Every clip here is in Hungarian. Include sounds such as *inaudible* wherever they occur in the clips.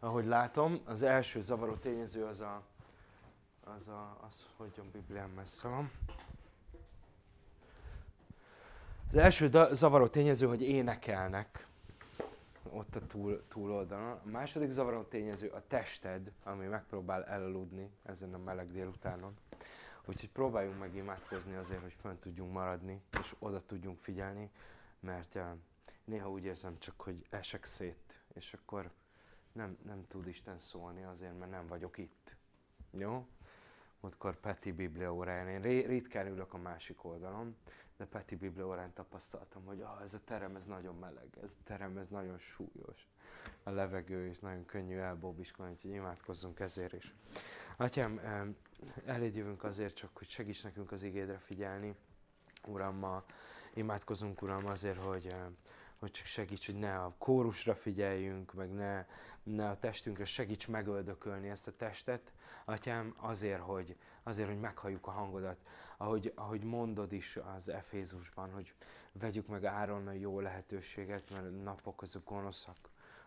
ahogy látom. Az első zavaró tényező az a, az, a, az hogy a Biblián messze van. Az első zavaró tényező, hogy énekelnek ott a túl, túloldalon. A második zavaró tényező a tested, ami megpróbál elaludni ezen a meleg délutánon. Úgyhogy próbáljunk meg imádkozni azért, hogy fönn tudjunk maradni, és oda tudjunk figyelni, mert néha úgy érzem csak, hogy esek szét, és akkor nem, nem tud Isten szólni azért, mert nem vagyok itt. Jó? Múltkor Peti Biblia óráján, én ritkán ülök a másik oldalon, de Peti Biblia órán tapasztaltam, hogy ah, ez a terem, ez nagyon meleg, ez a terem, ez nagyon súlyos. A levegő is nagyon könnyű elbóbiskolni, úgyhogy imádkozzunk ezért is. Atyám, eléd jövünk azért csak, hogy segíts nekünk az igédre figyelni. Uram, ma imádkozunk, Uram, azért, hogy, hogy csak segíts, hogy ne a kórusra figyeljünk, meg ne, ne a testünkre, segíts megöldökölni ezt a testet, Atyám, azért, hogy, azért, hogy meghalljuk a hangodat. Ahogy, ahogy mondod is az Efézusban, hogy vegyük meg áron a jó lehetőséget, mert napok azok gonoszak.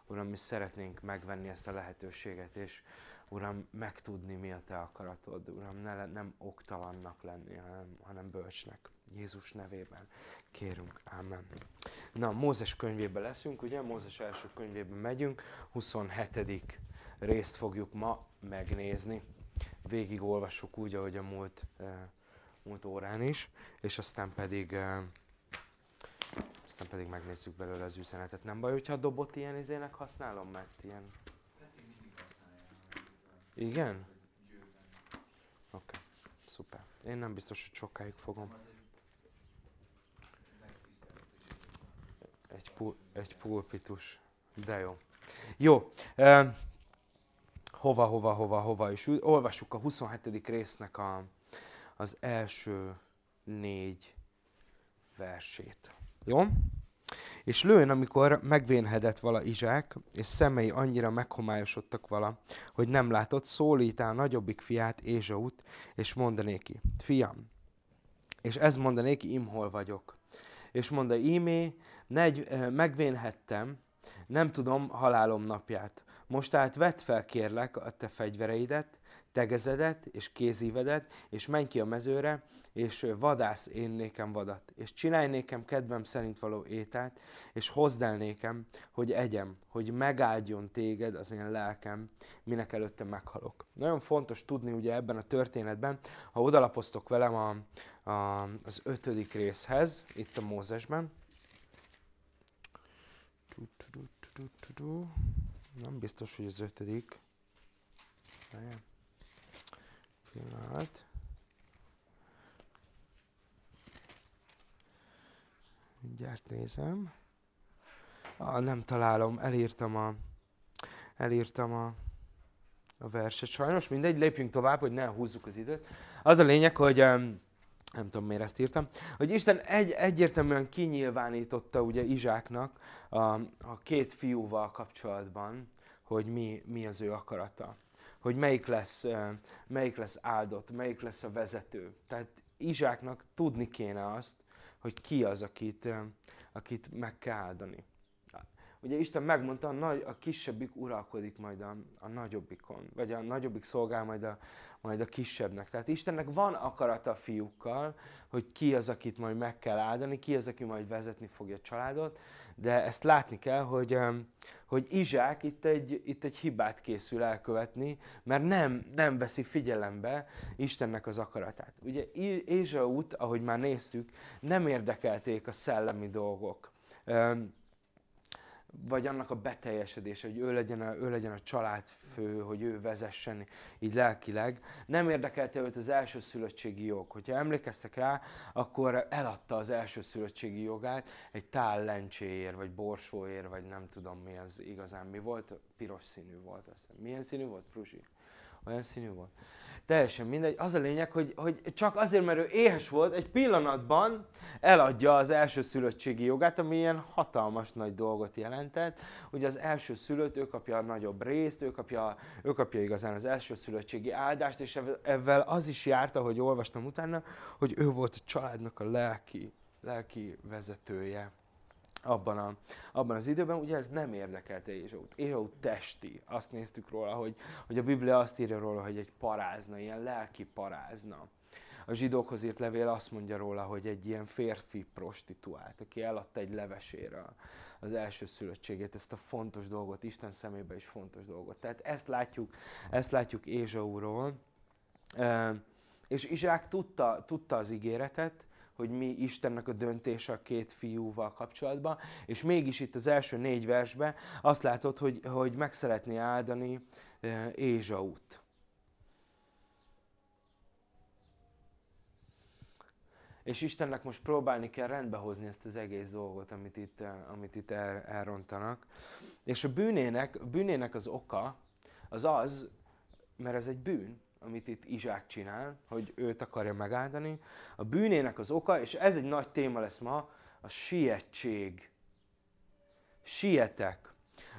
Uram, mi szeretnénk megvenni ezt a lehetőséget, és Uram, megtudni, mi a Te akaratod. Uram, ne, nem oktalannak lenni, hanem, hanem bölcsnek. Jézus nevében kérünk. Amen. Na, Mózes könyvében leszünk, ugye? Mózes első könyvében megyünk. 27. részt fogjuk ma megnézni. Végig olvassuk úgy, ahogy a múlt, uh, múlt órán is, és aztán pedig uh, aztán pedig megnézzük belőle az üzenetet. Nem baj, hogyha a dobot ilyen izének használom, mert ilyen igen? Oké, okay. szuper. Én nem biztos, hogy sokáig fogom. Egy, pu- egy pulpitus. De jó. Jó. Hova, hova, hova, hova is. Olvassuk a 27. résznek a, az első négy versét. Jó? És lőn, amikor megvénhedett vala Izsák, és szemei annyira meghomályosodtak vala, hogy nem látott, szólítál nagyobbik fiát, Ézsaut, és mondanéki, fiam, és ez mondanéki, imhol vagyok. És mondta, ímé, negy, megvénhettem, nem tudom halálom napját. Most tehát vedd fel, kérlek, a te fegyvereidet, tegezedet és kézívedet, és menj ki a mezőre, és vadász én nékem vadat, és csinálj nékem kedvem szerint való ételt, és hozd el nékem, hogy egyem, hogy megáldjon téged az én lelkem, minek előtte meghalok. Nagyon fontos tudni ugye ebben a történetben, ha odalapoztok velem a, a, az ötödik részhez, itt a Mózesben, nem biztos, hogy az ötödik. Pillanat. Mindjárt nézem. Ah, nem találom, elírtam a, elírtam a, a verset. Sajnos mindegy, lépjünk tovább, hogy ne húzzuk az időt. Az a lényeg, hogy nem tudom miért ezt írtam, hogy Isten egy, egyértelműen kinyilvánította ugye Izsáknak a, a két fiúval kapcsolatban, hogy mi, mi az ő akarata. Hogy melyik lesz, melyik lesz áldott, melyik lesz a vezető. Tehát Izsáknak tudni kéne azt, hogy ki az, akit, akit meg kell áldani. Ugye Isten megmondta, a, nagy, a kisebbik uralkodik majd a, a nagyobbikon, vagy a nagyobbik szolgál majd a, majd a kisebbnek. Tehát Istennek van akarata a fiúkkal, hogy ki az, akit majd meg kell áldani, ki az, aki majd vezetni fogja a családot, de ezt látni kell, hogy, hogy Izsák itt egy, itt egy hibát készül elkövetni, mert nem, nem veszi figyelembe Istennek az akaratát. Ugye Ézsaut, ahogy már néztük, nem érdekelték a szellemi dolgok vagy annak a beteljesedése, hogy ő legyen a, ő legyen a családfő, hogy ő vezessen így lelkileg. Nem érdekelte őt az elsőszülöttségi jog. Hogyha emlékeztek rá, akkor eladta az elsőszülöttségi jogát egy tál lencséért, vagy borsóért, vagy nem tudom mi az igazán mi volt. Piros színű volt azt Milyen színű volt, Frusi? Olyan színű volt teljesen mindegy. Az a lényeg, hogy, hogy csak azért, mert ő éhes volt, egy pillanatban eladja az első szülöttségi jogát, ami ilyen hatalmas nagy dolgot jelentett. Ugye az első szülött, ő kapja a nagyobb részt, ő kapja, ő kapja igazán az első szülöttségi áldást, és ezzel az is járt, ahogy olvastam utána, hogy ő volt a családnak a lelki, lelki vezetője. Abban, a, abban az időben, ugye ez nem érdekelte Ézsaut. Ézsau testi. Azt néztük róla, hogy, hogy a Biblia azt írja róla, hogy egy parázna, ilyen lelki parázna. A zsidókhoz írt levél azt mondja róla, hogy egy ilyen férfi prostituált, aki eladta egy levesére az első szülöttségét, ezt a fontos dolgot, Isten szemébe is fontos dolgot. Tehát ezt látjuk, ezt látjuk Ézsauról. És Izsák tudta, tudta az ígéretet, hogy mi Istennek a döntése a két fiúval kapcsolatban, és mégis itt az első négy versben azt látod, hogy, hogy meg szeretné áldani Ézsaut. És Istennek most próbálni kell rendbehozni ezt az egész dolgot, amit itt, amit itt el, elrontanak. És a bűnének, a bűnének az oka az az, mert ez egy bűn, amit itt Izsák csinál, hogy őt akarja megáldani. A bűnének az oka, és ez egy nagy téma lesz ma, a sietség. Sietek.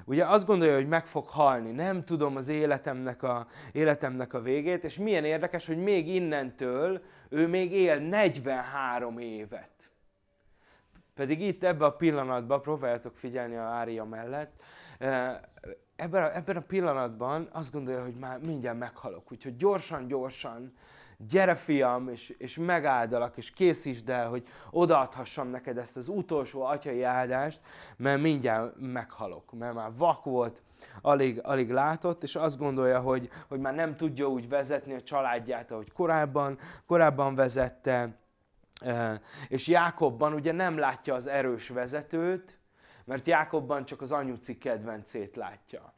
Ugye azt gondolja, hogy meg fog halni, nem tudom az életemnek a, életemnek a végét, és milyen érdekes, hogy még innentől ő még él 43 évet. Pedig itt ebben a pillanatban, próbáljátok figyelni a Ária mellett, eh, ebben a, ebben a pillanatban azt gondolja, hogy már mindjárt meghalok. Úgyhogy gyorsan, gyorsan, gyere fiam, és, és megáldalak, és készítsd el, hogy odaadhassam neked ezt az utolsó atyai áldást, mert mindjárt meghalok. Mert már vak volt, alig, alig látott, és azt gondolja, hogy, hogy már nem tudja úgy vezetni a családját, ahogy korábban, korábban vezette. És Jákobban ugye nem látja az erős vezetőt, mert Jákobban csak az anyuci kedvencét látja.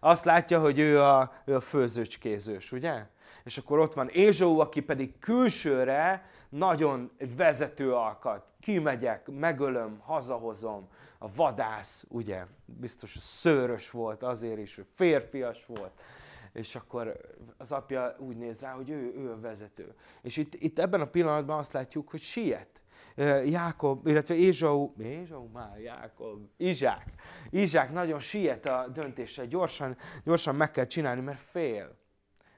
Azt látja, hogy ő a, ő a főzőcskézős, ugye? És akkor ott van Ézsó, aki pedig külsőre nagyon vezető alkat. Kimegyek, megölöm, hazahozom. A vadász, ugye, biztos szőrös volt azért is, ő férfias volt. És akkor az apja úgy néz rá, hogy ő, ő a vezető. És itt, itt ebben a pillanatban azt látjuk, hogy siet. Jákob, illetve Ézsau, Ézsau már, Jákob, Izsák. Izsák nagyon siet a döntése, gyorsan, gyorsan meg kell csinálni, mert fél.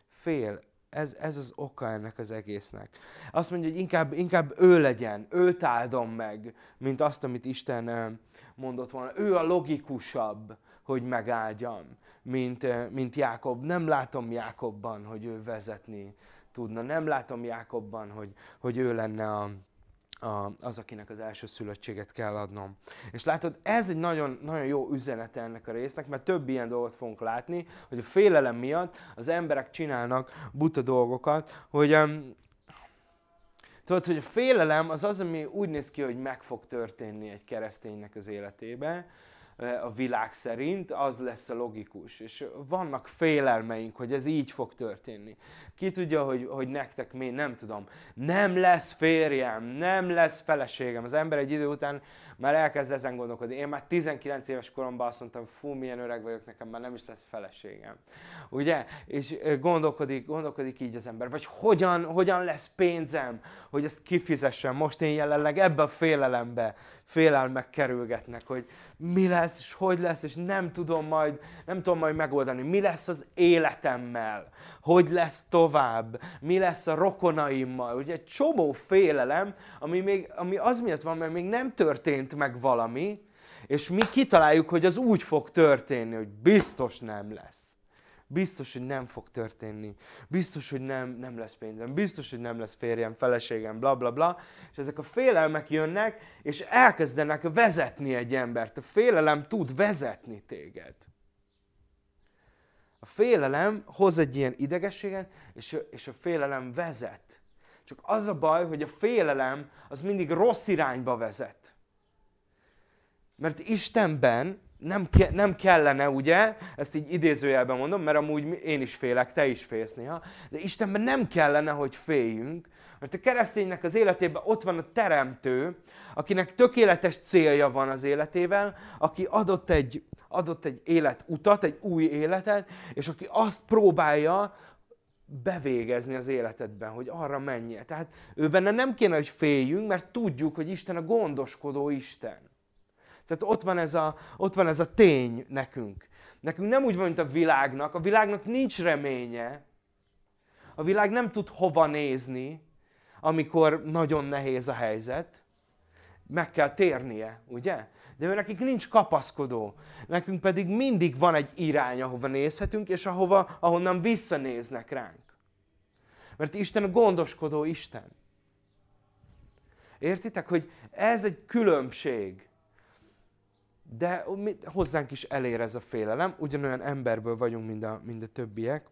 Fél. Ez, ez az oka ennek az egésznek. Azt mondja, hogy inkább, inkább ő legyen, őt áldom meg, mint azt, amit Isten mondott volna. Ő a logikusabb, hogy megáldjam, mint, mint Jákob. Nem látom Jákobban, hogy ő vezetni tudna. Nem látom Jákobban, hogy, hogy ő lenne a, a, az, akinek az első szülöttséget kell adnom. És látod, ez egy nagyon, nagyon jó üzenete ennek a résznek, mert több ilyen dolgot fogunk látni, hogy a félelem miatt az emberek csinálnak buta dolgokat, hogy um, tudod, hogy a félelem az az, ami úgy néz ki, hogy meg fog történni egy kereszténynek az életébe, a világ szerint, az lesz a logikus. És vannak félelmeink, hogy ez így fog történni. Ki tudja, hogy, hogy nektek mi, nem tudom. Nem lesz férjem, nem lesz feleségem. Az ember egy idő után már elkezd ezen gondolkodni. Én már 19 éves koromban azt mondtam, fú, milyen öreg vagyok, nekem már nem is lesz feleségem. Ugye? És gondolkodik, gondolkodik így az ember. Vagy hogyan, hogyan lesz pénzem, hogy ezt kifizessem. Most én jelenleg ebbe a félelembe, félelmek kerülgetnek, hogy mi lesz, és hogy lesz, és nem tudom majd, nem tudom majd megoldani. Mi lesz az életemmel? Hogy lesz tovább? Mi lesz a rokonaimmal? Ugye egy csomó félelem, ami, még, ami az miatt van, mert még nem történt meg valami, és mi kitaláljuk, hogy az úgy fog történni, hogy biztos nem lesz. Biztos, hogy nem fog történni. Biztos, hogy nem, nem lesz pénzem. Biztos, hogy nem lesz férjem, feleségem, bla bla bla. És ezek a félelmek jönnek, és elkezdenek vezetni egy embert. A félelem tud vezetni téged. A félelem hoz egy ilyen idegességet, és, és a félelem vezet. Csak az a baj, hogy a félelem az mindig rossz irányba vezet. Mert Istenben nem, ke- nem kellene, ugye, ezt így idézőjelben mondom, mert amúgy én is félek, te is félsz néha, de Istenben nem kellene, hogy féljünk, mert a kereszténynek az életében ott van a teremtő, akinek tökéletes célja van az életével, aki adott egy, adott egy életutat, egy új életet, és aki azt próbálja bevégezni az életedben, hogy arra menjél. Tehát ő benne nem kéne, hogy féljünk, mert tudjuk, hogy Isten a gondoskodó Isten. Tehát ott van, ez a, ott van ez a tény nekünk. Nekünk nem úgy van, mint a világnak. A világnak nincs reménye. A világ nem tud hova nézni, amikor nagyon nehéz a helyzet. meg kell térnie, ugye? De ő nekik nincs kapaszkodó. Nekünk pedig mindig van egy irány, ahova nézhetünk, és ahova, ahonnan visszanéznek ránk. Mert Isten a gondoskodó Isten. Értitek, hogy ez egy különbség. De hozzánk is elér ez a félelem, ugyanolyan emberből vagyunk, mint a, mint a többiek.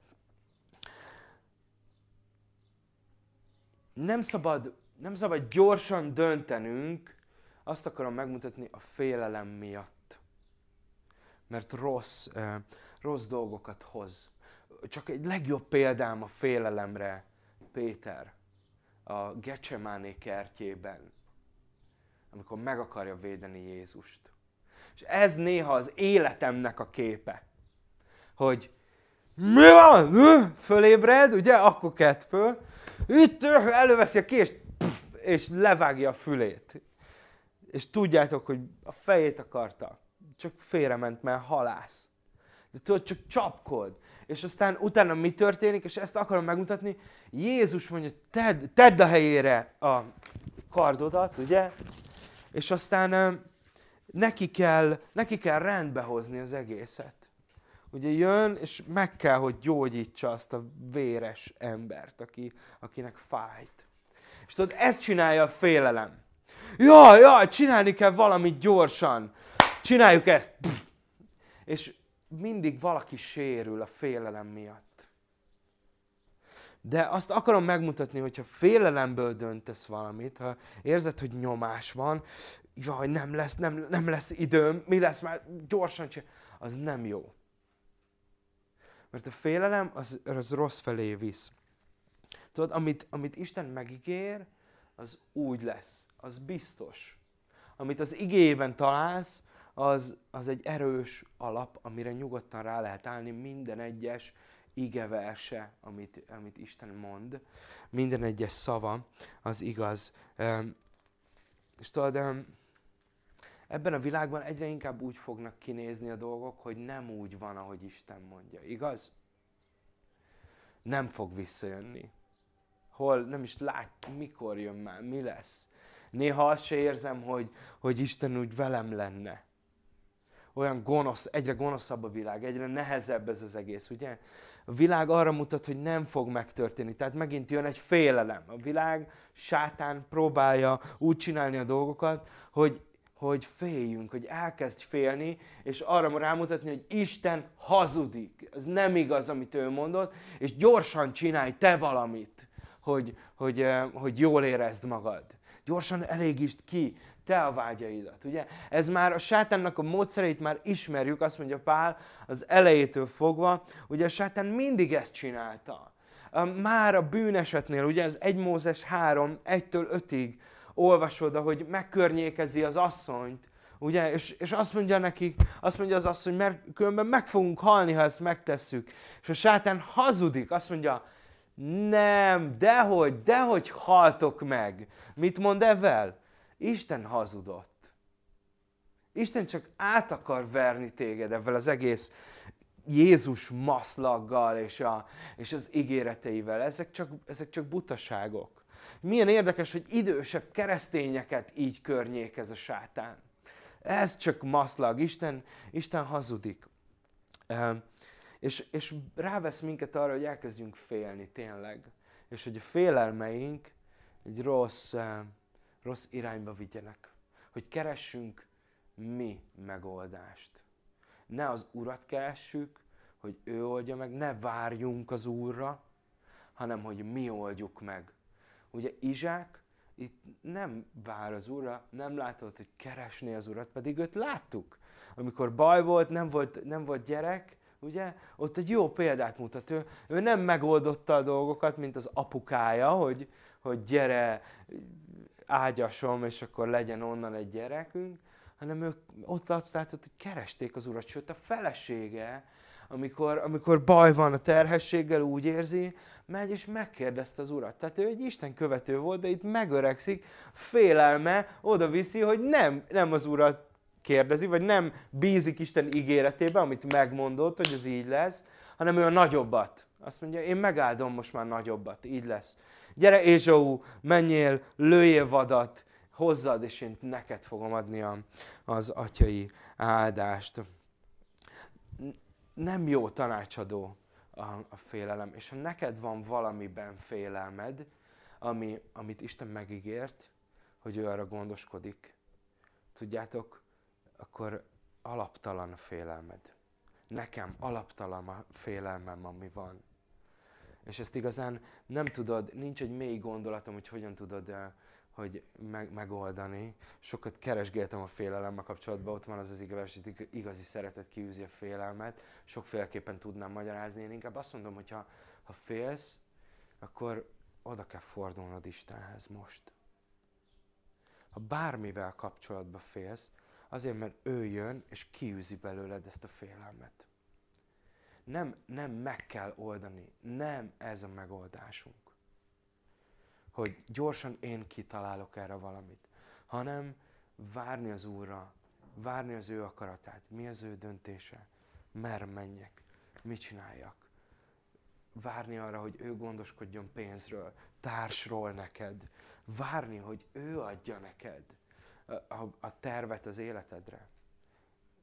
Nem szabad, nem szabad gyorsan döntenünk, azt akarom megmutatni a félelem miatt. Mert rossz, rossz dolgokat hoz. Csak egy legjobb példám a félelemre Péter a Gecsemáné kertjében, amikor meg akarja védeni Jézust. És ez néha az életemnek a képe, hogy mi van? Fölébred, ugye? Akkor kett föl. Itt előveszi a kést, és levágja a fülét. És tudjátok, hogy a fejét akarta. Csak félrement, mert halász. De tudod, csak csapkod és aztán utána mi történik, és ezt akarom megmutatni, Jézus mondja, tedd, tedd a helyére a kardodat, ugye? És aztán neki kell, neki kell rendbe hozni az egészet. Ugye jön, és meg kell, hogy gyógyítsa azt a véres embert, aki, akinek fájt. És tudod, ezt csinálja a félelem. Jaj, jaj, csinálni kell valamit gyorsan. Csináljuk ezt. Pff. És mindig valaki sérül a félelem miatt. De azt akarom megmutatni, hogyha félelemből döntesz valamit, ha érzed, hogy nyomás van, jaj, nem lesz, nem, nem lesz időm, mi lesz már, gyorsan csinál, az nem jó. Mert a félelem az, az rossz felé visz. Tudod, amit, amit Isten megígér, az úgy lesz, az biztos. Amit az igében találsz, az, az egy erős alap, amire nyugodtan rá lehet állni minden egyes igeverse, amit, amit Isten mond. Minden egyes szava az igaz. És tudod, ebben a világban egyre inkább úgy fognak kinézni a dolgok, hogy nem úgy van, ahogy Isten mondja. Igaz? Nem fog visszajönni. Hol nem is lát, mikor jön már, mi lesz. Néha azt se érzem, hogy, hogy Isten úgy velem lenne olyan gonosz, egyre gonoszabb a világ, egyre nehezebb ez az egész, ugye? A világ arra mutat, hogy nem fog megtörténni. Tehát megint jön egy félelem. A világ, sátán próbálja úgy csinálni a dolgokat, hogy, hogy féljünk, hogy elkezd félni, és arra rámutatni, hogy Isten hazudik. Ez nem igaz, amit ő mondott, és gyorsan csinálj te valamit, hogy, hogy, eh, hogy jól érezd magad. Gyorsan elégítsd ki te a vágyaidat. Ugye? Ez már a sátánnak a módszereit már ismerjük, azt mondja Pál, az elejétől fogva, ugye a sátán mindig ezt csinálta. Már a bűnesetnél, ugye ez 1 Mózes 3, 1-től 5-ig olvasod, hogy megkörnyékezi az asszonyt, ugye, és, és azt mondja nekik, azt mondja az asszony, mert különben meg fogunk halni, ha ezt megtesszük. És a sátán hazudik, azt mondja, nem, dehogy, dehogy haltok meg. Mit mond evel? Isten hazudott. Isten csak át akar verni téged ezzel az egész Jézus maszlaggal és, a, és az ígéreteivel. Ezek csak, ezek csak butaságok. Milyen érdekes, hogy idősebb keresztényeket így környékez a sátán. Ez csak maszlag. Isten, Isten hazudik. És, és rávesz minket arra, hogy elkezdjünk félni tényleg. És hogy a félelmeink egy rossz, rossz irányba vigyenek. Hogy keressünk mi megoldást. Ne az Urat keressük, hogy ő oldja meg, ne várjunk az Úrra, hanem hogy mi oldjuk meg. Ugye Izsák itt nem vár az Úrra, nem látod, hogy keresné az Urat, pedig őt láttuk. Amikor baj volt, nem volt, nem volt gyerek, ugye, ott egy jó példát mutat. Ő, ő nem megoldotta a dolgokat, mint az apukája, hogy, hogy gyere, ágyasom, és akkor legyen onnan egy gyerekünk, hanem ők ott azt látod, hogy keresték az urat, sőt a felesége, amikor, amikor baj van a terhességgel, úgy érzi, megy és megkérdezte az urat. Tehát ő egy Isten követő volt, de itt megöregszik, félelme oda viszi, hogy nem, nem az urat kérdezi, vagy nem bízik Isten ígéretében, amit megmondott, hogy ez így lesz, hanem ő a nagyobbat. Azt mondja, én megáldom most már nagyobbat, így lesz. Gyere Ézsau, menjél, lőjél vadat, hozzad, és én neked fogom adni az atyai áldást. Nem jó tanácsadó a, a félelem, és ha neked van valamiben félelmed, ami, amit Isten megígért, hogy ő arra gondoskodik, tudjátok, akkor alaptalan a félelmed. Nekem alaptalan a félelmem, ami van. És ezt igazán nem tudod, nincs egy mély gondolatom, hogy hogyan tudod uh, hogy meg, megoldani. Sokat keresgéltem a félelemmel kapcsolatban, ott van az az igaz, igazi szeretet kiűzi a félelmet. Sokféleképpen tudnám magyarázni. Én inkább azt mondom, hogy ha, ha félsz, akkor oda kell fordulnod Istenhez most. Ha bármivel kapcsolatban félsz, azért, mert ő jön, és kiűzi belőled ezt a félelmet. Nem, nem meg kell oldani, nem ez a megoldásunk hogy gyorsan én kitalálok erre valamit, hanem várni az Úrra, várni az ő akaratát, mi az ő döntése, merre menjek, mit csináljak. Várni arra, hogy ő gondoskodjon pénzről, társról neked. Várni, hogy ő adja neked a, a tervet az életedre.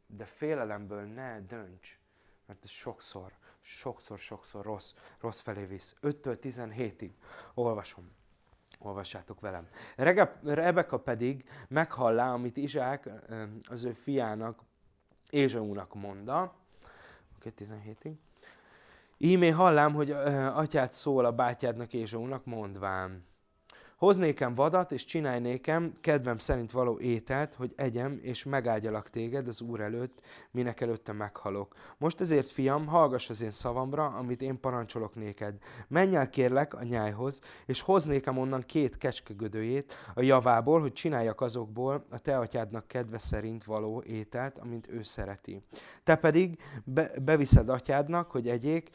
De félelemből ne dönts, mert ez sokszor, sokszor, sokszor rossz, rossz felé visz. 5-től 17-ig olvasom. Olvassátok velem. Rebeka pedig meghallá, amit Izsák az ő fiának, Ézsaúnak mondta. Oké, 17-ig. Ímé hallám, hogy atyát szól a bátyádnak Ézsaúnak mondván. Hoznékem vadat, és csinálj nékem kedvem szerint való ételt, hogy egyem, és megáldjalak téged az Úr előtt, minek előtte meghalok. Most ezért, fiam, hallgass az én szavamra, amit én parancsolok néked. Menj el kérlek a nyájhoz, és hoznékem onnan két kecskegödőjét a javából, hogy csináljak azokból a te atyádnak kedve szerint való ételt, amint ő szereti. Te pedig be, beviszed atyádnak, hogy egyék,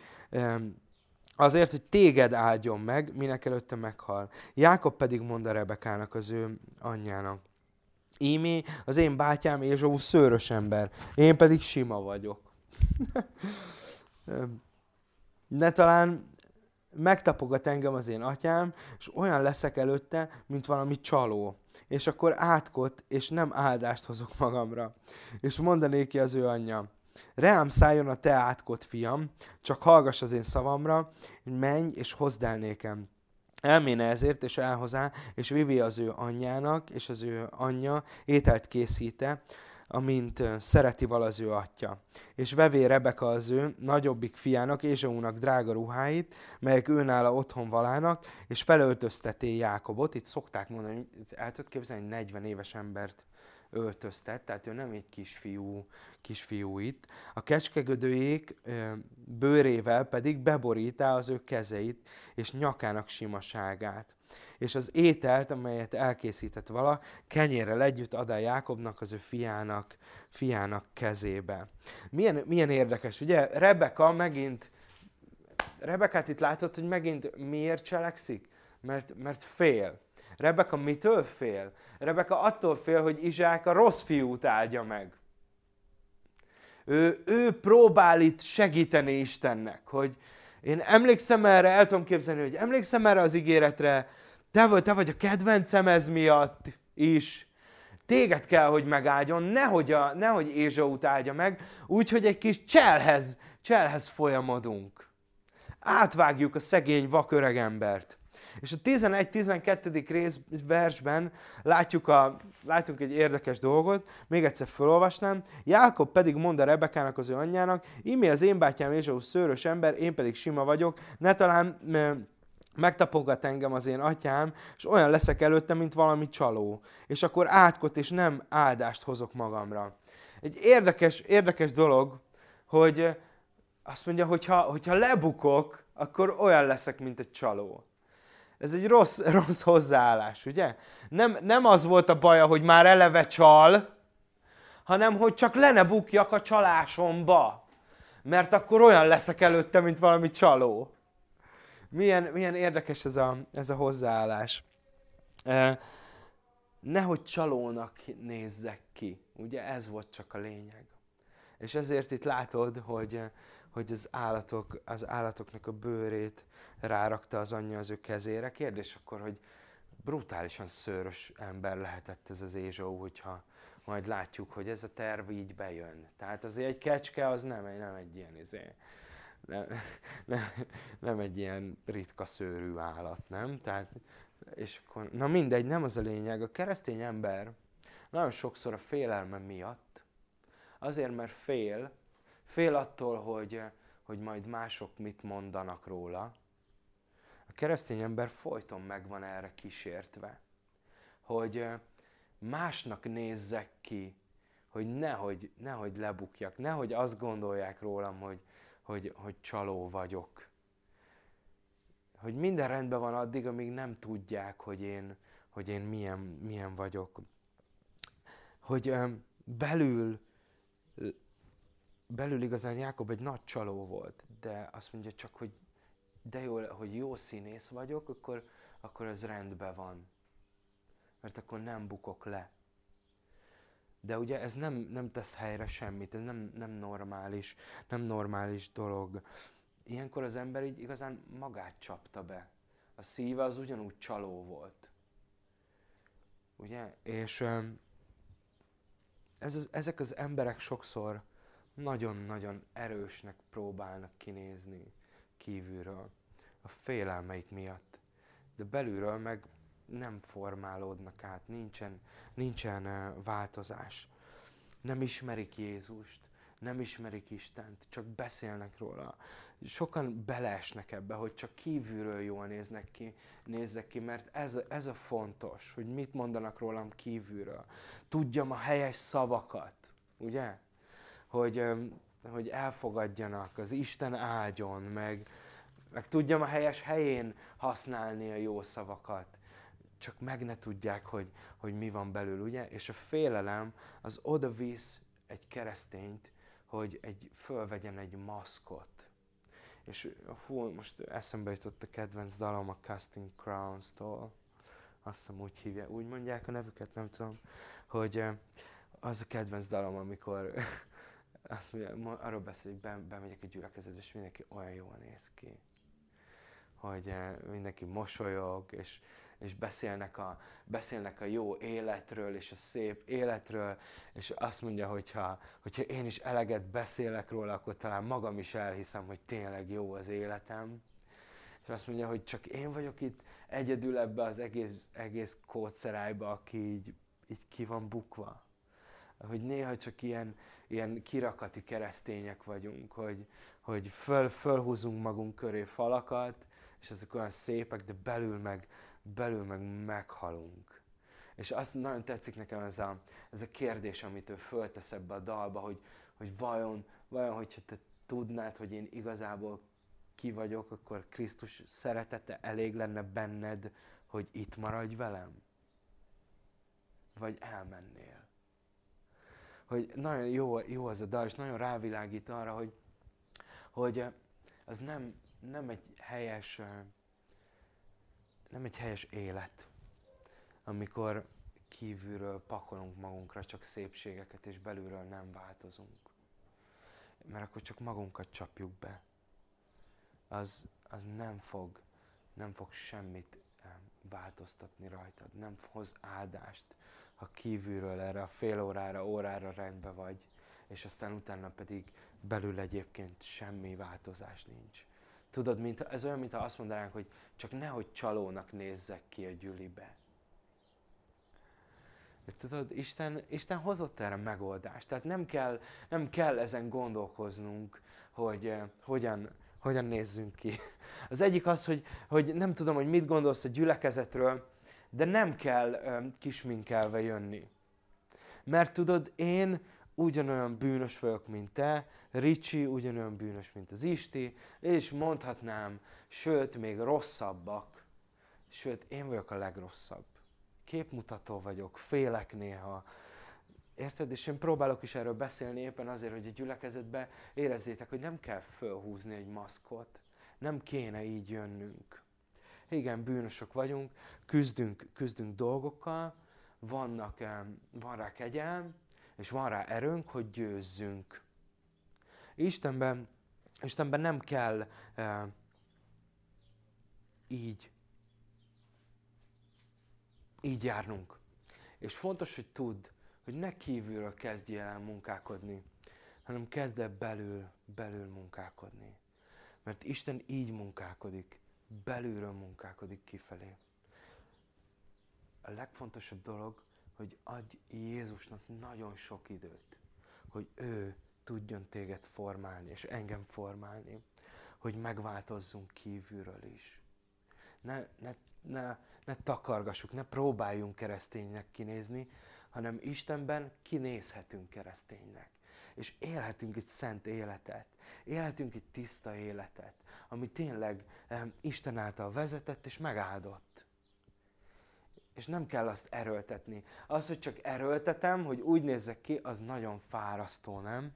azért, hogy téged áldjon meg, minek előtte meghal. Jákob pedig mond a Rebekának, az ő anyjának. Ími, az én bátyám Ézsó szőrös ember, én pedig sima vagyok. *laughs* ne talán megtapogat engem az én atyám, és olyan leszek előtte, mint valami csaló. És akkor átkot, és nem áldást hozok magamra. És mondanék ki az ő anyja, Reám szálljon a te átkot, fiam, csak hallgass az én szavamra, menj és hozd el nékem. Elméne ezért, és elhozá, és vivi az ő anyjának, és az ő anyja ételt készíte, amint szereti val az ő atya. És vevé Rebeka az ő nagyobbik fiának, Ézsaúnak drága ruháit, melyek őnála otthon valának, és felöltözteté Jákobot. Itt szokták mondani, el tudod képzelni 40 éves embert öltöztet, tehát ő nem egy kisfiú, kisfiú itt. A kecskegödőjék bőrével pedig beborítá az ő kezeit és nyakának simaságát. És az ételt, amelyet elkészített vala, kenyérrel együtt ad el Jákobnak, az ő fiának, fiának kezébe. Milyen, milyen érdekes, ugye? Rebeka megint, Rebekát itt látod, hogy megint miért cselekszik? Mert, mert fél. Rebeka mitől fél? Rebeka attól fél, hogy Izsák a rossz fiút áldja meg. Ő, ő próbál itt segíteni Istennek, hogy én emlékszem erre, el tudom képzelni, hogy emlékszem erre az ígéretre, te vagy, te vagy a kedvencem ez miatt is. Téged kell, hogy megáldjon, nehogy, a, nehogy Ézsaut áldja meg, úgyhogy egy kis cselhez, cselhez folyamodunk. Átvágjuk a szegény vaköreg embert. És a 11-12. rész versben látjuk a, látunk egy érdekes dolgot, még egyszer felolvasnám. Jákob pedig mond a Rebekának az ő anyjának, imi az én bátyám Ézsau szőrös ember, én pedig sima vagyok, ne talán megtapogat engem az én atyám, és olyan leszek előtte, mint valami csaló. És akkor átkot és nem áldást hozok magamra. Egy érdekes, érdekes dolog, hogy azt mondja, hogy ha, hogyha lebukok, akkor olyan leszek, mint egy csaló. Ez egy rossz, *laughs* rossz hozzáállás, ugye? Nem, nem az volt a baja, hogy már eleve csal, hanem hogy csak le ne bukjak a csalásomba. Mert akkor olyan leszek előtte, mint valami csaló. Milyen, milyen érdekes ez a, ez a hozzáállás. E, nehogy csalónak nézzek ki. Ugye ez volt csak a lényeg. És ezért itt látod, hogy, hogy az, állatok, az állatoknak a bőrét rárakta az anyja az ő kezére. Kérdés akkor, hogy brutálisan szőrös ember lehetett ez az Ézsó, hogyha majd látjuk, hogy ez a terv így bejön. Tehát azért egy kecske az nem, nem egy ilyen izé, nem, nem, nem egy ilyen ritka szőrű állat, nem? Tehát, és akkor, na mindegy, nem az a lényeg. A keresztény ember nagyon sokszor a félelme miatt, azért, mert fél, fél attól, hogy, hogy majd mások mit mondanak róla, a keresztény ember folyton meg van erre kísértve, hogy másnak nézzek ki, hogy nehogy, nehogy lebukjak, nehogy azt gondolják rólam, hogy, hogy, hogy csaló vagyok. Hogy minden rendben van addig, amíg nem tudják, hogy én, hogy én milyen, milyen vagyok. Hogy um, belül, belül igazán Jákob egy nagy csaló volt, de azt mondja csak, hogy de jó, hogy jó színész vagyok, akkor, akkor ez rendben van. Mert akkor nem bukok le. De ugye ez nem, nem tesz helyre semmit, ez nem, nem normális, nem normális dolog. Ilyenkor az ember így igazán magát csapta be. A szíve az ugyanúgy csaló volt. Ugye? És ez ezek az emberek sokszor nagyon-nagyon erősnek próbálnak kinézni kívülről, a félelmeik miatt. De belülről meg nem formálódnak át, nincsen, nincsen változás. Nem ismerik Jézust, nem ismerik Istent, csak beszélnek róla. Sokan beleesnek ebbe, hogy csak kívülről jól néznek ki, nézzek ki, mert ez, ez a fontos, hogy mit mondanak rólam kívülről. Tudjam a helyes szavakat, ugye? Hogy, hogy elfogadjanak, az Isten áldjon, meg, meg tudjam a helyes helyén használni a jó szavakat csak meg ne tudják, hogy, hogy mi van belül, ugye? És a félelem az oda visz egy keresztényt, hogy egy, fölvegyen egy maszkot. És hú, most eszembe jutott a kedvenc dalom a Casting Crowns-tól. Azt hiszem úgy hívja, úgy mondják a nevüket, nem tudom. Hogy az a kedvenc dalom, amikor azt mondja, arról beszél, hogy bemegyek a gyülekezetbe, és mindenki olyan jól néz ki. Hogy mindenki mosolyog, és, és beszélnek a, beszélnek a jó életről és a szép életről, és azt mondja, hogyha, hogyha én is eleget beszélek róla, akkor talán magam is elhiszem, hogy tényleg jó az életem. És azt mondja, hogy csak én vagyok itt egyedül ebbe az egész, egész kódszerájba, aki így, így ki van bukva. Hogy néha csak ilyen, ilyen kirakati keresztények vagyunk, hogy, hogy föl, fölhúzunk magunk köré falakat, és ezek olyan szépek, de belül meg, belül meg meghalunk. És azt nagyon tetszik nekem ez a, ez a kérdés, amit ő föltesz ebbe a dalba, hogy, hogy vajon, vajon, hogyha te tudnád, hogy én igazából ki vagyok, akkor Krisztus szeretete elég lenne benned, hogy itt maradj velem? Vagy elmennél? Hogy nagyon jó, jó az a dal, és nagyon rávilágít arra, hogy, hogy az nem, nem egy helyes nem egy helyes élet, amikor kívülről pakolunk magunkra csak szépségeket, és belülről nem változunk. Mert akkor csak magunkat csapjuk be. Az, az nem fog, nem fog semmit változtatni rajtad, nem hoz áldást, ha kívülről erre a fél órára, órára rendbe vagy, és aztán utána pedig belül egyébként semmi változás nincs. Tudod, mint, ez olyan, mintha azt mondanánk, hogy csak nehogy csalónak nézzek ki a gyülibe. Tudod, Isten, Isten hozott erre megoldást. Tehát nem kell, nem kell ezen gondolkoznunk, hogy uh, hogyan, hogyan nézzünk ki. Az egyik az, hogy, hogy nem tudom, hogy mit gondolsz a gyülekezetről, de nem kell kisminkelve jönni. Mert tudod, én ugyanolyan bűnös vagyok, mint te, Ricsi ugyanolyan bűnös, mint az Isti, és mondhatnám, sőt, még rosszabbak, sőt, én vagyok a legrosszabb. Képmutató vagyok, félek néha, Érted? És én próbálok is erről beszélni éppen azért, hogy a gyülekezetbe érezzétek, hogy nem kell fölhúzni egy maszkot. Nem kéne így jönnünk. Igen, bűnösök vagyunk, küzdünk, küzdünk dolgokkal, vannak, van rá kegyelm, és van rá erőnk, hogy győzzünk. Istenben, Istenben nem kell uh, így így járnunk. És fontos, hogy tudd, hogy ne kívülről kezdj el munkálkodni, hanem kezd el belül, belül munkálkodni. Mert Isten így munkálkodik, belülről munkálkodik kifelé. A legfontosabb dolog, hogy adj Jézusnak nagyon sok időt, hogy ő tudjon téged formálni, és engem formálni, hogy megváltozzunk kívülről is. Ne, ne, ne, ne takargassuk, ne próbáljunk kereszténynek kinézni, hanem Istenben kinézhetünk kereszténynek. És élhetünk egy szent életet, élhetünk egy tiszta életet, ami tényleg Isten által vezetett és megáldott. És nem kell azt erőltetni. Az, hogy csak erőltetem, hogy úgy nézzek ki, az nagyon fárasztó, nem?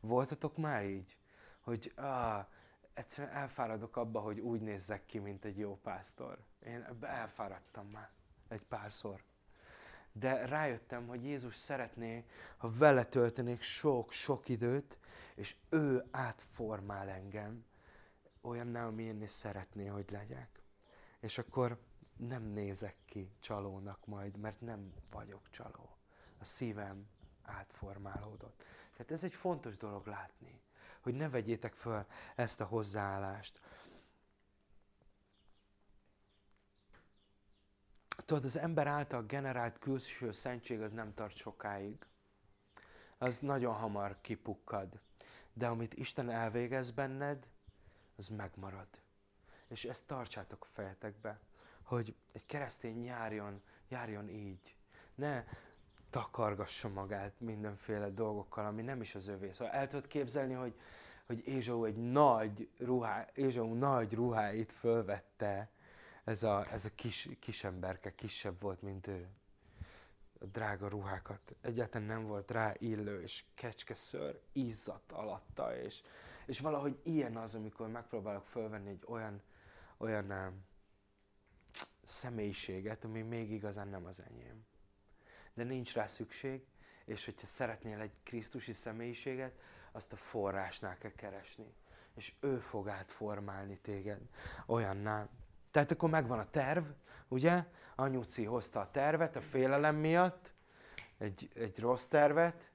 Voltatok már így? Hogy ah, egyszerűen elfáradok abba, hogy úgy nézzek ki, mint egy jó pásztor. Én ebbe elfáradtam már egy párszor. De rájöttem, hogy Jézus szeretné, ha vele töltenék sok-sok időt, és ő átformál engem olyanná, amilyen is szeretné, hogy legyek. És akkor nem nézek ki csalónak majd, mert nem vagyok csaló. A szívem átformálódott. Tehát ez egy fontos dolog látni, hogy ne vegyétek föl ezt a hozzáállást. Tudod, az ember által generált külső szentség az nem tart sokáig. Az nagyon hamar kipukkad. De amit Isten elvégez benned, az megmarad. És ezt tartsátok a fejetekbe, hogy egy keresztény járjon, járjon így. Ne takargassa magát mindenféle dolgokkal, ami nem is az övé. Szóval el tudod képzelni, hogy, hogy Ézsau egy nagy ruhá, Ézsau nagy ruháit fölvette, ez a, ez a kis, kis emberke kisebb volt, mint ő. A drága ruhákat egyáltalán nem volt rá illő, és kecskeször izzadt alatta, és, és valahogy ilyen az, amikor megpróbálok fölvenni egy olyan, olyan um, személyiséget, ami még igazán nem az enyém de nincs rá szükség, és hogyha szeretnél egy Krisztusi személyiséget, azt a forrásnál kell keresni. És ő fog átformálni téged olyanná. Tehát akkor megvan a terv, ugye? Anyuci hozta a tervet a félelem miatt, egy, egy rossz tervet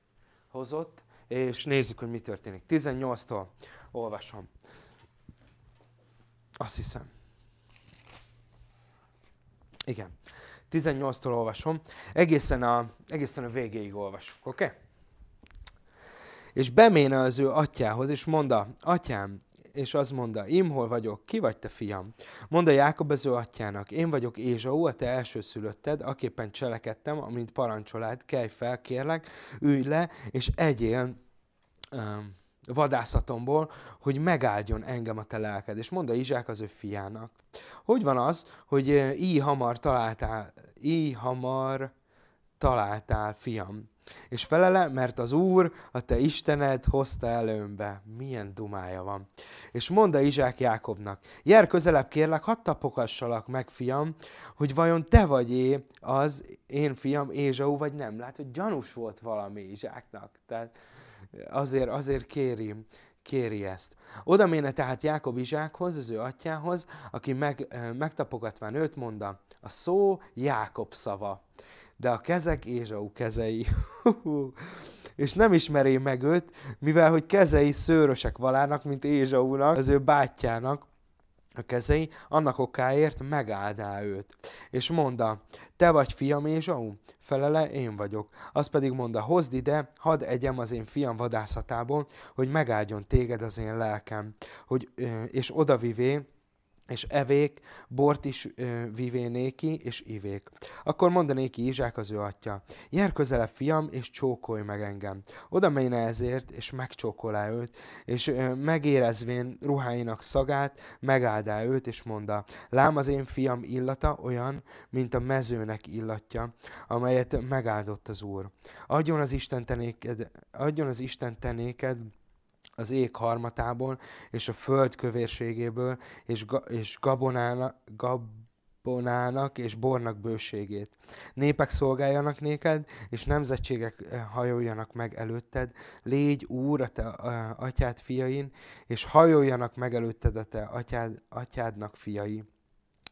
hozott, és nézzük, hogy mi történik. 18-tól olvasom. Azt hiszem. Igen. 18-tól olvasom, egészen a, egészen a végéig olvasok, oké? Okay? És beméne az ő atyához, és mondta, atyám, és az mondta, im hol vagyok, ki vagy te fiam? Mondta Jákob az ő atyának, én vagyok Ézsau, a te elsőszülötted, aképpen cselekedtem, amint parancsolád, kelj fel, kérlek, ülj le, és egyél um, vadászatomból, hogy megáldjon engem a te lelked. És mondta Izsák az ő fiának. Hogy van az, hogy így hamar találtál, így hamar találtál, fiam? És felele, mert az Úr, a te Istened hozta előmbe. Milyen dumája van. És mondta Izsák Jákobnak, jár közelebb kérlek, hadd tapokassalak meg, fiam, hogy vajon te vagy é az én fiam Ézsau, vagy nem. Lát, hogy gyanús volt valami Izsáknak. Tehát azért, azért kéri, kéri ezt. Oda méne tehát Jákob Izsákhoz, az ő atyához, aki meg, megtapogatván őt mondta, a szó Jákob szava, de a kezek Ézsau kezei. *laughs* és nem ismeri meg őt, mivel hogy kezei szőrösek valának, mint Ézsaunak, az ő bátyjának, a kezei, annak okáért megáldá őt. És mondta, te vagy fiam Ézsau? Felele, én vagyok. Az pedig mondta, hozd ide, hadd egyem az én fiam vadászatából, hogy megáldjon téged az én lelkem, hogy, és odavivé és evék, bort is ö, vivé néki, és ivék. Akkor mondanéki Izsák az ő atya, jár közelebb, fiam, és csókolj meg engem. Oda menjen ezért, és megcsókolá őt, és ö, megérezvén ruháinak szagát, megáldá őt, és mondta, lám az én fiam illata olyan, mint a mezőnek illatja, amelyet megáldott az Úr. Adjon az Isten tenéked, adjon az Isten tenéked, az ég harmatából, és a föld kövérségéből, és, ga, és gabonának, gabonának és bornak bőségét. Népek szolgáljanak néked, és nemzetségek eh, hajoljanak meg előtted. Légy úr a te a, atyád fiain, és hajoljanak meg előtted a te atyád, atyádnak fiai.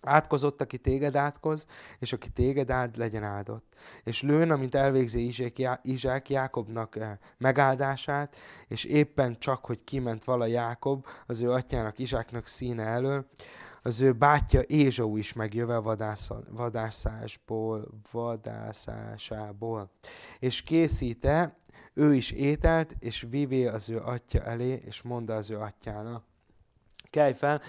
Átkozott, aki téged átkoz, és aki téged áld, legyen áldott. És lőn, amint elvégzi Izsák Jákobnak eh, megáldását, és éppen csak, hogy kiment vala Jákob az ő atyának Izsáknak színe elől, az ő bátyja Ézsau is megjöve vadászásból, vadászásából. És készíte ő is ételt, és vivé az ő atya elé, és mondta az ő atyának. Kelj fel,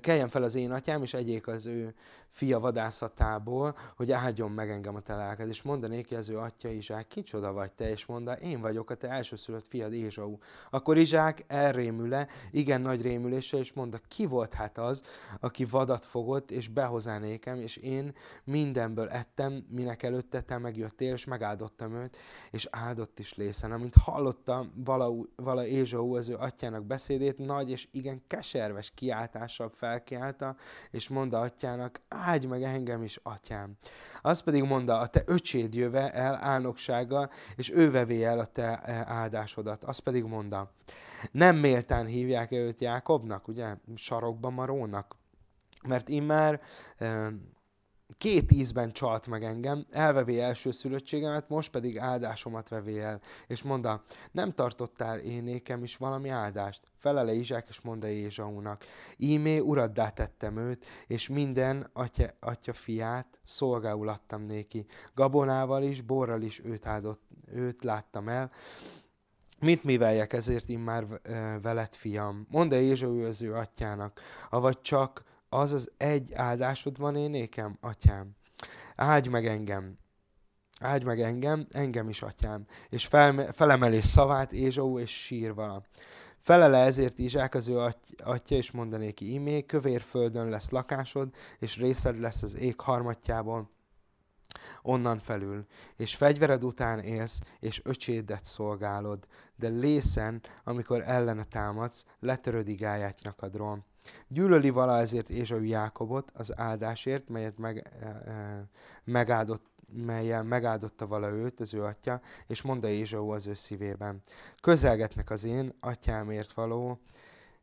keljen fel az én atyám, és egyék az ő fia vadászatából, hogy áldjon meg engem a te lelked. És mondanék az ő atya Izsák, kicsoda vagy te, és mondta, én vagyok a te elsőszülött fiad Ézsau. Akkor Izsák elrémüle, igen nagy rémüléssel, és mondta, ki volt hát az, aki vadat fogott, és behozá nékem, és én mindenből ettem, minek előtte te megjöttél, és megáldottam őt, és áldott is lészen. Amint hallotta vala, vala Ézsau az ő atyának beszédét, nagy és igen keserves kiáltással felkiálta, és mondta atyának, áldj meg engem is, atyám. Az pedig mondta, a te öcséd jöve el álnoksággal, és ő vevé el a te e, áldásodat. Az pedig mondta, nem méltán hívják -e őt Jákobnak, ugye, sarokban marónak, mert immár két ízben csalt meg engem, elvevé első szülöttségemet, most pedig áldásomat vevé el. És mondta, nem tartottál én nékem is valami áldást? Felele Izsák, és mondta Ézsaúnak, ímé uraddá tettem őt, és minden atya, atya fiát szolgául adtam néki. Gabonával is, borral is őt, áldott, őt láttam el, Mit miveljek ezért immár veled, fiam? Mondd-e Ézsau az ő atyának, avagy csak az az egy áldásod van én nékem, atyám. Áldj meg engem, áldj meg engem, engem is, atyám. És fel, felemelés szavát Ézsó és sírva. Felele ezért Izsák az ő atya, és mondanéki imé, kövér földön lesz lakásod, és részed lesz az ég harmatjából, onnan felül, és fegyvered után élsz, és öcsédet szolgálod, de lészen, amikor ellene támadsz, letöröd igáját nyakadról. Gyűlöli vala ezért Ézsau Jákobot az áldásért, melyet meg, e, e, megáldott melyel megáldotta vala őt, az ő atya, és mondta Ézsau az ő szívében. Közelgetnek az én atyámért való